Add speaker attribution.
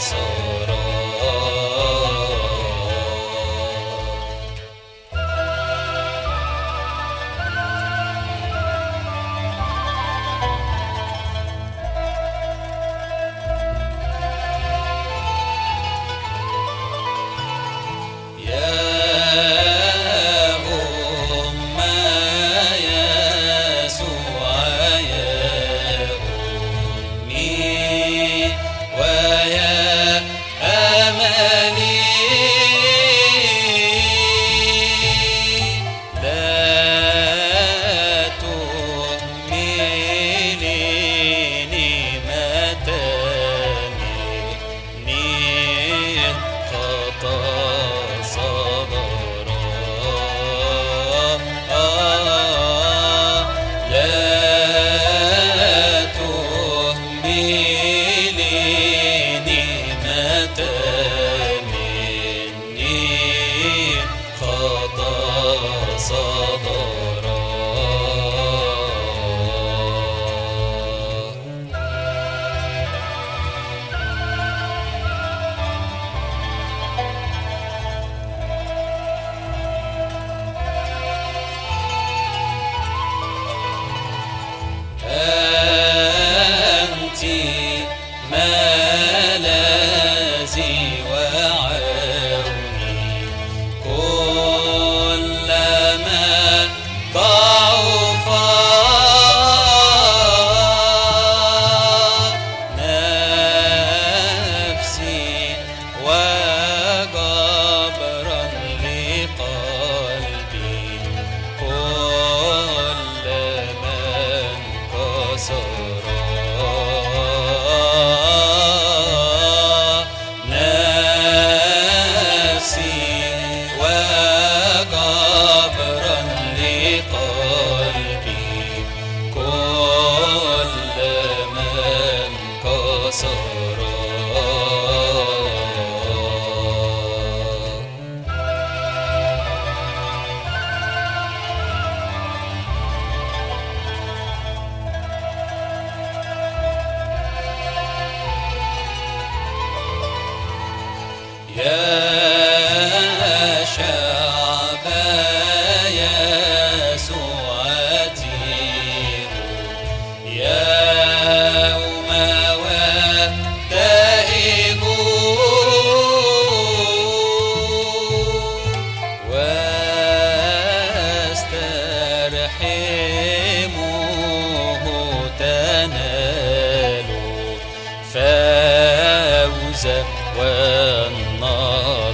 Speaker 1: soul. الثاني. What? Yeah. والنصر